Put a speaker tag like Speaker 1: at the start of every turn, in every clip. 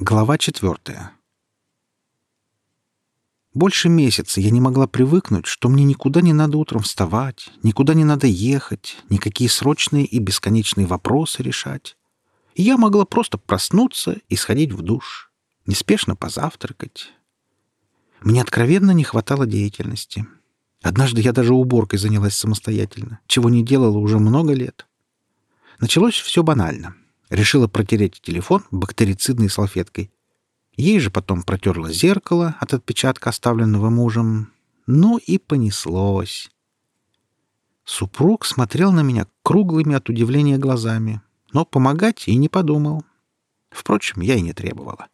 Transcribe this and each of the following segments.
Speaker 1: Глава четвертая. Больше месяца я не могла привыкнуть, что мне никуда не надо утром вставать, никуда не надо ехать, никакие срочные и бесконечные вопросы решать. И я могла просто проснуться и сходить в душ, неспешно позавтракать. Мне откровенно не хватало деятельности. Однажды я даже уборкой занялась самостоятельно, чего не делала уже много лет. Началось все банально — Решила протереть телефон бактерицидной салфеткой. Ей же потом протерла зеркало от отпечатка, оставленного мужем. Ну и понеслось. Супруг смотрел на меня круглыми от удивления глазами, но помогать и не подумал. Впрочем, я и не требовала.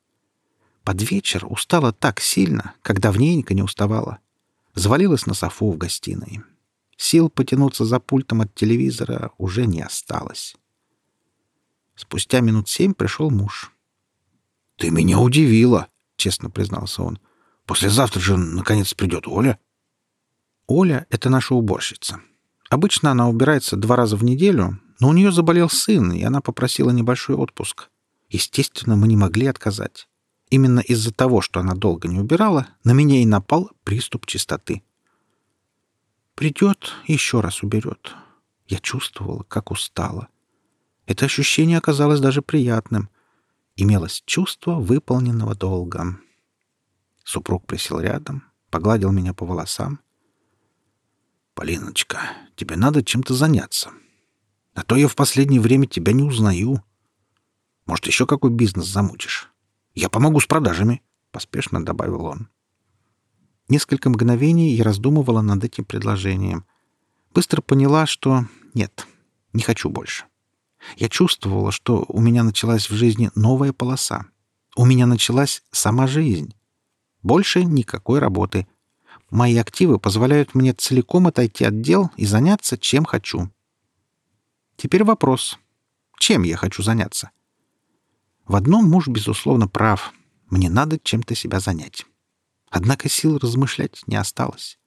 Speaker 1: Под вечер устала так сильно, как давненько не уставала. Завалилась на софу в гостиной. Сил потянуться за пультом от телевизора уже не осталось. Спустя минут семь пришел муж. «Ты меня удивила», — честно признался он. «Послезавтра же, наконец, придет Оля». «Оля — это наша уборщица. Обычно она убирается два раза в неделю, но у нее заболел сын, и она попросила небольшой отпуск. Естественно, мы не могли отказать. Именно из-за того, что она долго не убирала, на меня и напал приступ чистоты. Придет, еще раз уберет. Я чувствовала, как устала. Это ощущение оказалось даже приятным. Имелось чувство выполненного долга. Супруг присел рядом, погладил меня по волосам. «Полиночка, тебе надо чем-то заняться. А то я в последнее время тебя не узнаю. Может, еще какой бизнес замутишь? Я помогу с продажами», — поспешно добавил он. Несколько мгновений я раздумывала над этим предложением. Быстро поняла, что нет, не хочу больше. Я чувствовала, что у меня началась в жизни новая полоса. У меня началась сама жизнь. Больше никакой работы. Мои активы позволяют мне целиком отойти от дел и заняться чем хочу. Теперь вопрос. Чем я хочу заняться? В одном муж, безусловно, прав. Мне надо чем-то себя занять. Однако сил размышлять не осталось.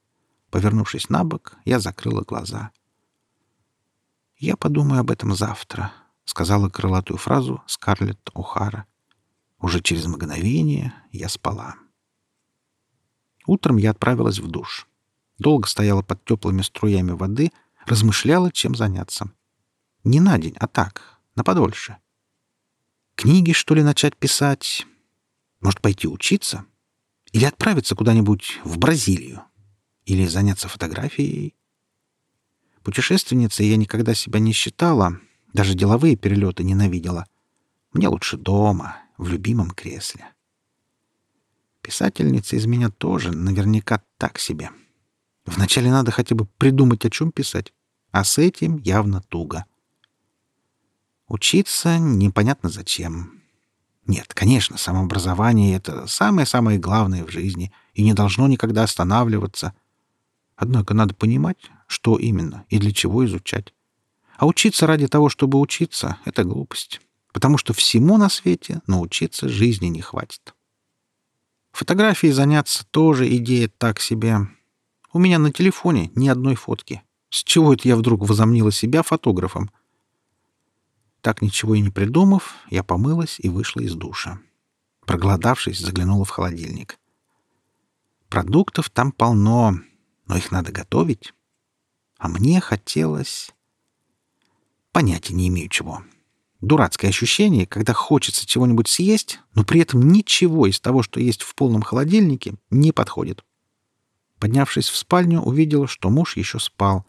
Speaker 1: Повернувшись на бок, я закрыла глаза — «Я подумаю об этом завтра», — сказала крылатую фразу Скарлетт О'Хара. Уже через мгновение я спала. Утром я отправилась в душ. Долго стояла под теплыми струями воды, размышляла, чем заняться. Не на день, а так, на подольше. Книги, что ли, начать писать? Может, пойти учиться? Или отправиться куда-нибудь в Бразилию? Или заняться фотографией? Путешественницей я никогда себя не считала, даже деловые перелеты ненавидела. Мне лучше дома, в любимом кресле. Писательница из меня тоже наверняка так себе. Вначале надо хотя бы придумать, о чем писать, а с этим явно туго. Учиться непонятно зачем. Нет, конечно, самообразование — это самое-самое главное в жизни и не должно никогда останавливаться. Однако надо понимать, что именно и для чего изучать. А учиться ради того, чтобы учиться — это глупость, потому что всему на свете научиться жизни не хватит. Фотографией заняться тоже идея так себе. У меня на телефоне ни одной фотки. С чего это я вдруг возомнила себя фотографом? Так ничего и не придумав, я помылась и вышла из душа. Проголодавшись, заглянула в холодильник. Продуктов там полно, но их надо готовить. А мне хотелось... Понятия не имею чего. Дурацкое ощущение, когда хочется чего-нибудь съесть, но при этом ничего из того, что есть в полном холодильнике, не подходит. Поднявшись в спальню, увидела, что муж еще спал.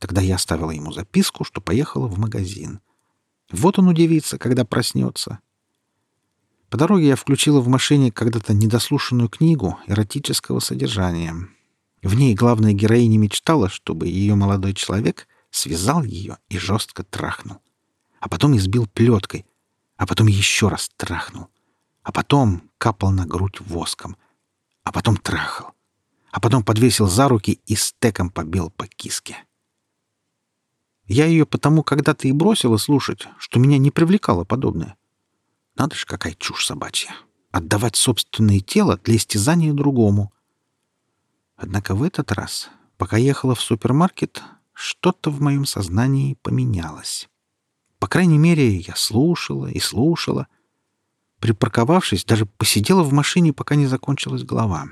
Speaker 1: Тогда я оставила ему записку, что поехала в магазин. Вот он удивится, когда проснется. По дороге я включила в машине когда-то недослушанную книгу эротического содержания. В ней главная героиня мечтала, чтобы ее молодой человек связал ее и жестко трахнул. А потом избил плеткой, а потом еще раз трахнул. А потом капал на грудь воском. А потом трахал. А потом подвесил за руки и стеком побил по киске. Я ее потому когда-то и бросила слушать, что меня не привлекало подобное. Надо же, какая чушь собачья. Отдавать собственное тело для истязания другому — Однако в этот раз, пока ехала в супермаркет, что-то в моем сознании поменялось. По крайней мере, я слушала и слушала. Припарковавшись, даже посидела в машине, пока не закончилась голова.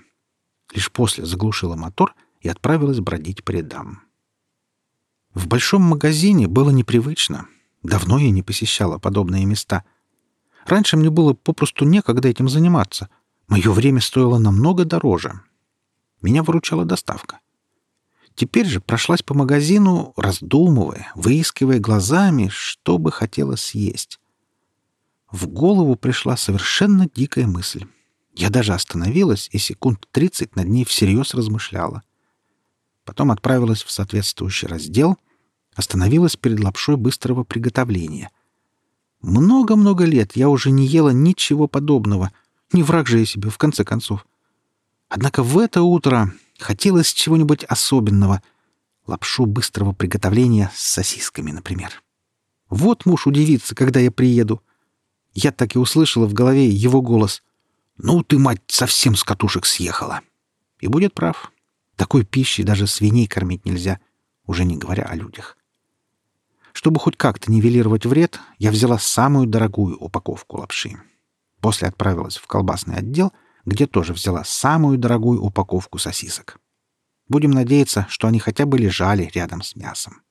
Speaker 1: Лишь после заглушила мотор и отправилась бродить по рядам. В большом магазине было непривычно. Давно я не посещала подобные места. Раньше мне было попросту некогда этим заниматься. Мое время стоило намного дороже. Меня выручала доставка. Теперь же прошлась по магазину, раздумывая, выискивая глазами, что бы хотела съесть. В голову пришла совершенно дикая мысль. Я даже остановилась и секунд тридцать над ней всерьез размышляла. Потом отправилась в соответствующий раздел, остановилась перед лапшой быстрого приготовления. Много-много лет я уже не ела ничего подобного. Не враг же я себе, в конце концов. Однако в это утро хотелось чего-нибудь особенного. Лапшу быстрого приготовления с сосисками, например. Вот муж удивится, когда я приеду. Я так и услышала в голове его голос. «Ну ты, мать, совсем с катушек съехала!» И будет прав. Такой пищей даже свиней кормить нельзя, уже не говоря о людях. Чтобы хоть как-то нивелировать вред, я взяла самую дорогую упаковку лапши. После отправилась в колбасный отдел, где тоже взяла самую дорогую упаковку сосисок. Будем надеяться, что они хотя бы лежали рядом с мясом.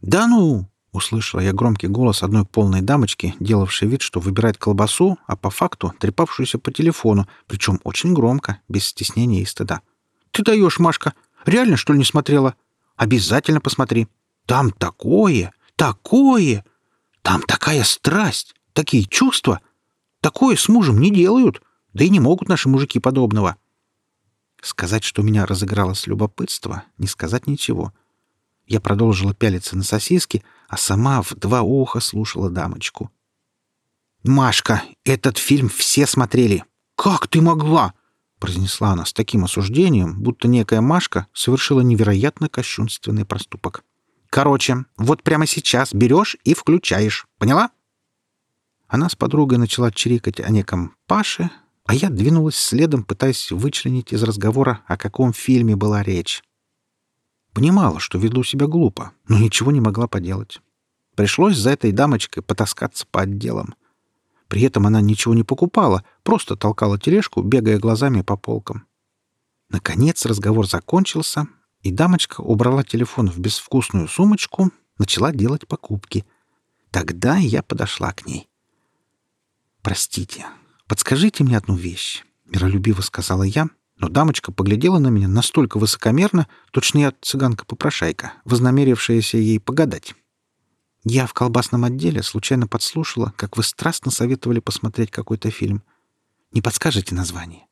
Speaker 1: «Да ну!» — услышала я громкий голос одной полной дамочки, делавшей вид, что выбирает колбасу, а по факту трепавшуюся по телефону, причем очень громко, без стеснения и стыда. «Ты даешь, Машка! Реально, что ли, не смотрела? Обязательно посмотри!» Там такое, такое! Там такая страсть, такие чувства! Такое с мужем не делают, да и не могут наши мужики подобного. Сказать, что меня разыгралось любопытство, не сказать ничего. Я продолжила пялиться на сосиски, а сама в два уха слушала дамочку. «Машка, этот фильм все смотрели! Как ты могла?» — произнесла она с таким осуждением, будто некая Машка совершила невероятно кощунственный проступок. Короче, вот прямо сейчас берешь и включаешь. Поняла? Она с подругой начала чирикать о неком Паше, а я двинулась следом, пытаясь вычленить из разговора, о каком фильме была речь. Понимала, что веду себя глупо, но ничего не могла поделать. Пришлось за этой дамочкой потаскаться по отделам. При этом она ничего не покупала, просто толкала тележку, бегая глазами по полкам. Наконец разговор закончился, и дамочка убрала телефон в безвкусную сумочку, начала делать покупки. Тогда я подошла к ней. «Простите, подскажите мне одну вещь», — миролюбиво сказала я, но дамочка поглядела на меня настолько высокомерно, точно я цыганка-попрошайка, вознамерившаяся ей погадать. Я в колбасном отделе случайно подслушала, как вы страстно советовали посмотреть какой-то фильм. Не подскажете название?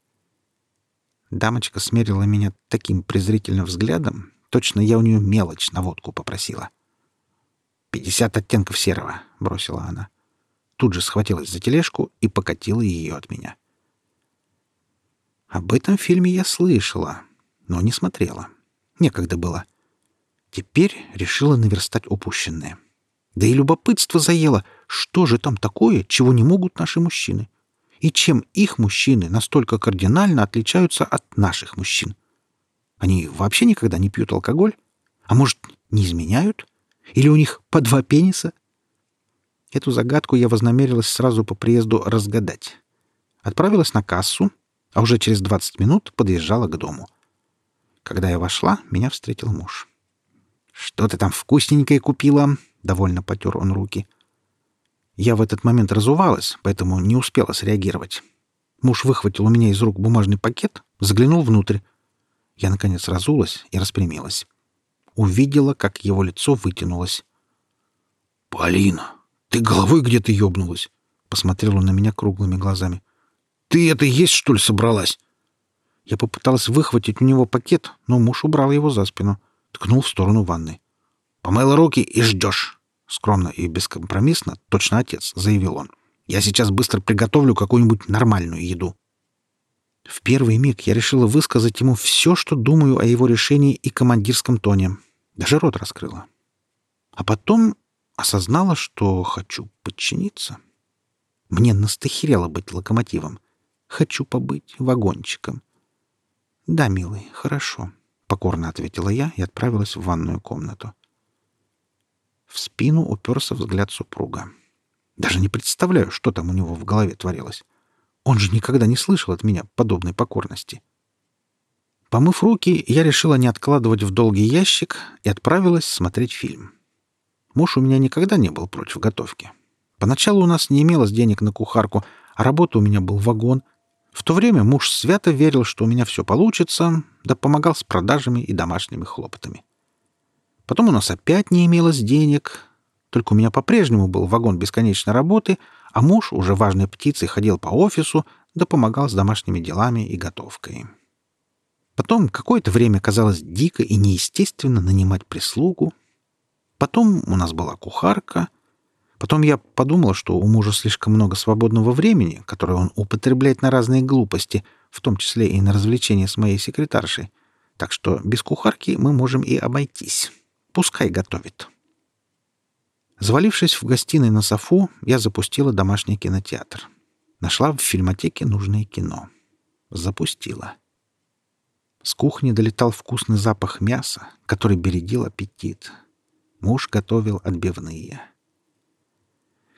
Speaker 1: Дамочка смерила меня таким презрительным взглядом, точно я у нее мелочь на водку попросила. «Пятьдесят оттенков серого», — бросила она. Тут же схватилась за тележку и покатила ее от меня. Об этом фильме я слышала, но не смотрела. Некогда было. Теперь решила наверстать упущенное. Да и любопытство заело, что же там такое, чего не могут наши мужчины и чем их мужчины настолько кардинально отличаются от наших мужчин. Они вообще никогда не пьют алкоголь? А может, не изменяют? Или у них по два пениса? Эту загадку я вознамерилась сразу по приезду разгадать. Отправилась на кассу, а уже через 20 минут подъезжала к дому. Когда я вошла, меня встретил муж. «Что ты там вкусненькое купила?» — довольно потер он руки. Я в этот момент разувалась, поэтому не успела среагировать. Муж выхватил у меня из рук бумажный пакет, заглянул внутрь. Я, наконец, разулась и распрямилась. Увидела, как его лицо вытянулось. «Полина, ты головой где-то ёбнулась?» Посмотрел он на меня круглыми глазами. «Ты это есть, что ли, собралась?» Я попыталась выхватить у него пакет, но муж убрал его за спину, ткнул в сторону ванны. «Помыла руки и ждешь. Скромно и бескомпромиссно, точно отец, заявил он. «Я сейчас быстро приготовлю какую-нибудь нормальную еду». В первый миг я решила высказать ему все, что думаю о его решении и командирском тоне. Даже рот раскрыла. А потом осознала, что хочу подчиниться. Мне настахерело быть локомотивом. Хочу побыть вагончиком. «Да, милый, хорошо», — покорно ответила я и отправилась в ванную комнату. В спину уперся взгляд супруга. Даже не представляю, что там у него в голове творилось. Он же никогда не слышал от меня подобной покорности. Помыв руки, я решила не откладывать в долгий ящик и отправилась смотреть фильм. Муж у меня никогда не был против готовки. Поначалу у нас не имелось денег на кухарку, а работа у меня был вагон. В то время муж свято верил, что у меня все получится, да помогал с продажами и домашними хлопотами. Потом у нас опять не имелось денег, только у меня по-прежнему был вагон бесконечной работы, а муж уже важной птицей ходил по офису, да помогал с домашними делами и готовкой. Потом какое-то время казалось дико и неестественно нанимать прислугу. Потом у нас была кухарка. Потом я подумал, что у мужа слишком много свободного времени, которое он употребляет на разные глупости, в том числе и на развлечения с моей секретаршей. Так что без кухарки мы можем и обойтись. Пускай готовит. Завалившись в гостиной на софу, я запустила домашний кинотеатр. Нашла в фильмотеке нужное кино. Запустила. С кухни долетал вкусный запах мяса, который бередил аппетит. Муж готовил отбивные.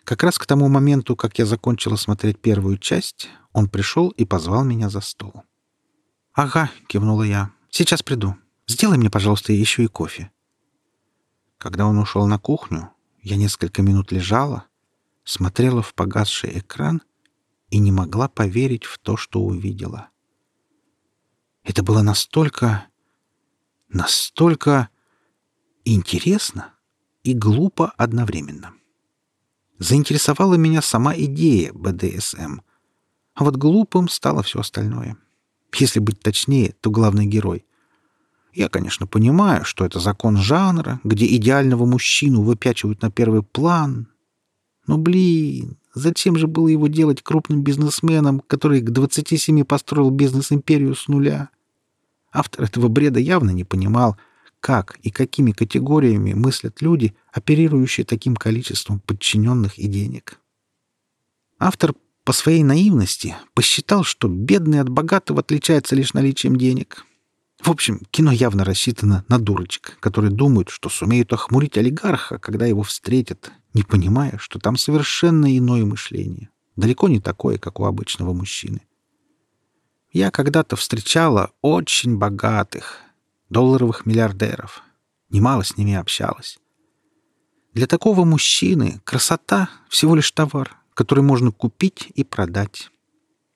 Speaker 1: Как раз к тому моменту, как я закончила смотреть первую часть, он пришел и позвал меня за стол. «Ага», — кивнула я, — «сейчас приду. Сделай мне, пожалуйста, еще и кофе». Когда он ушел на кухню, я несколько минут лежала, смотрела в погасший экран и не могла поверить в то, что увидела. Это было настолько... настолько интересно и глупо одновременно. Заинтересовала меня сама идея БДСМ. А вот глупым стало все остальное. Если быть точнее, то главный герой. Я, конечно, понимаю, что это закон жанра, где идеального мужчину выпячивают на первый план. Но, блин, зачем же было его делать крупным бизнесменом, который к 27 построил бизнес-империю с нуля? Автор этого бреда явно не понимал, как и какими категориями мыслят люди, оперирующие таким количеством подчиненных и денег. Автор по своей наивности посчитал, что бедный от богатого отличается лишь наличием денег. В общем, кино явно рассчитано на дурочек, которые думают, что сумеют охмурить олигарха, когда его встретят, не понимая, что там совершенно иное мышление, далеко не такое, как у обычного мужчины. Я когда-то встречала очень богатых, долларовых миллиардеров. Немало с ними общалась. Для такого мужчины красота — всего лишь товар, который можно купить и продать.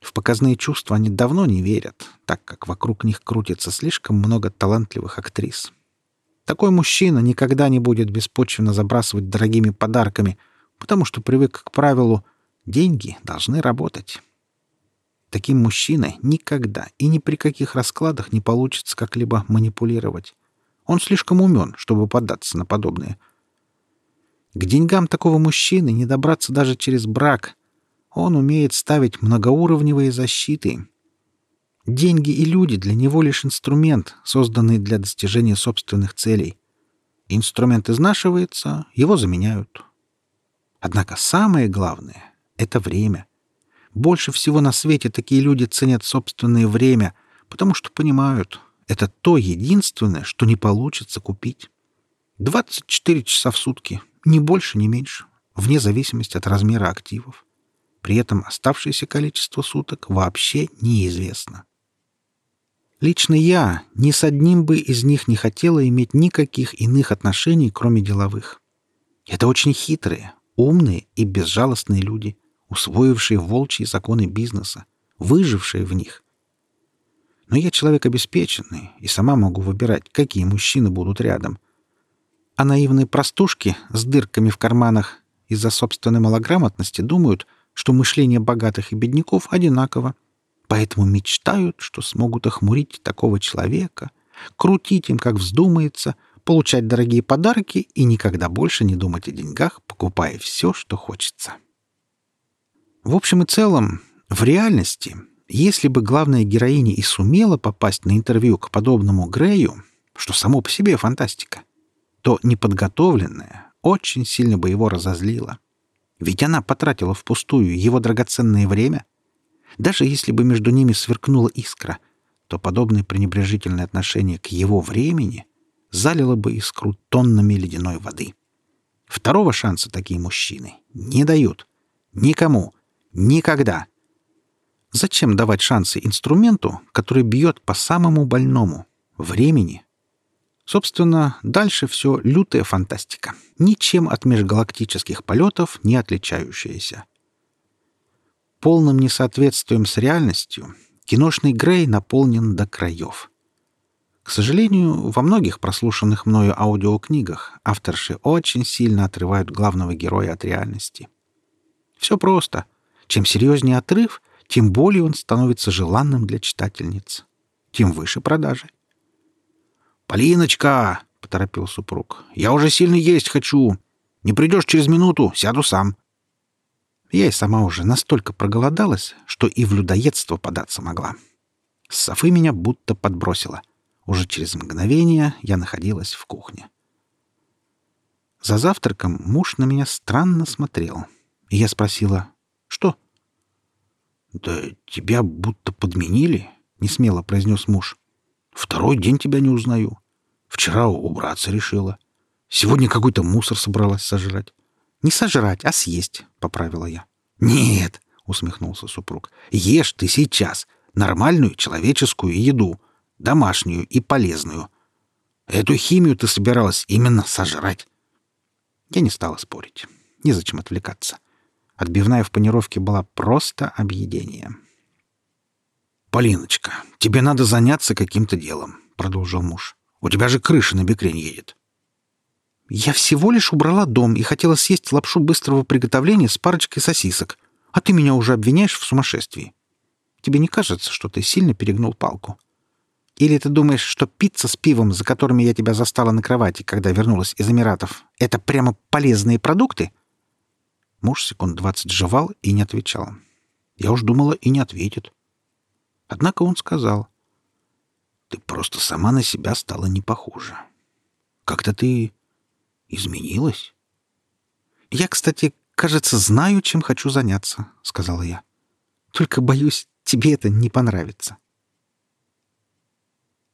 Speaker 1: В показные чувства они давно не верят, так как вокруг них крутится слишком много талантливых актрис. Такой мужчина никогда не будет беспочвенно забрасывать дорогими подарками, потому что привык к правилу «деньги должны работать». Таким мужчиной никогда и ни при каких раскладах не получится как-либо манипулировать. Он слишком умен, чтобы поддаться на подобное. К деньгам такого мужчины не добраться даже через брак. Он умеет ставить многоуровневые защиты. Деньги и люди для него лишь инструмент, созданный для достижения собственных целей. Инструмент изнашивается, его заменяют. Однако самое главное — это время — больше всего на свете такие люди ценят собственное время, потому что понимают, это то единственное, что не получится купить. 24 часа в сутки, ни больше, ни меньше, вне зависимости от размера активов. При этом оставшееся количество суток вообще неизвестно. Лично я ни с одним бы из них не хотела иметь никаких иных отношений, кроме деловых. Это очень хитрые, умные и безжалостные люди, усвоившие волчьи законы бизнеса, выжившие в них. Но я человек обеспеченный и сама могу выбирать, какие мужчины будут рядом. А наивные простушки с дырками в карманах из-за собственной малограмотности думают, что мышление богатых и бедняков одинаково, поэтому мечтают, что смогут охмурить такого человека, крутить им, как вздумается, получать дорогие подарки и никогда больше не думать о деньгах, покупая все, что хочется. В общем и целом, в реальности, если бы главная героиня и сумела попасть на интервью к подобному Грею, что само по себе фантастика, то неподготовленная очень сильно бы его разозлила. Ведь она потратила впустую его драгоценное время. Даже если бы между ними сверкнула искра, то подобное пренебрежительное отношение к его времени залило бы искру тоннами ледяной воды. Второго шанса такие мужчины не дают — Никому. Никогда. Зачем давать шансы инструменту, который бьет по самому больному — времени? Собственно, дальше все лютая фантастика, ничем от межгалактических полетов не отличающаяся. Полным несоответствием с реальностью киношный Грей наполнен до краев. К сожалению, во многих прослушанных мною аудиокнигах авторши очень сильно отрывают главного героя от реальности. Все просто. Чем серьезнее отрыв, тем более он становится желанным для читательниц. Тем выше продажи.
Speaker 2: «Полиночка!» — поторопил супруг. «Я уже сильно есть хочу. Не придешь через минуту, сяду сам».
Speaker 1: Я и сама уже настолько проголодалась, что и в людоедство податься могла. С Софы меня будто подбросило. Уже через мгновение я находилась в кухне. За завтраком муж на меня странно смотрел. И я спросила, что?
Speaker 2: «Да тебя будто подменили», — несмело произнес муж. «Второй день тебя не узнаю. Вчера убраться решила. Сегодня какой-то мусор собралась сожрать.
Speaker 1: «Не сожрать, а съесть», — поправила я.
Speaker 2: «Нет», — усмехнулся супруг. «Ешь ты сейчас нормальную человеческую еду, домашнюю и полезную. Эту химию ты собиралась именно сожрать».
Speaker 1: Я не стала спорить. Незачем отвлекаться. Отбивная в панировке была просто объедение.
Speaker 2: «Полиночка, тебе надо заняться каким-то делом», — продолжил муж. У тебя же крыша на бекрень едет.
Speaker 1: Я всего лишь убрала дом и хотела съесть лапшу быстрого приготовления с парочкой сосисок. А ты меня уже обвиняешь в сумасшествии. Тебе не кажется, что ты сильно перегнул палку? Или ты думаешь, что пицца с пивом, за которыми я тебя застала на кровати, когда вернулась из Эмиратов, это прямо полезные продукты?» Муж секунд двадцать жевал и не отвечал. Я уж думала, и не ответит. Однако он сказал.
Speaker 2: Ты просто сама на себя стала не похожа. Как-то ты изменилась.
Speaker 1: Я, кстати, кажется, знаю, чем хочу заняться, сказала я. Только боюсь, тебе это не понравится.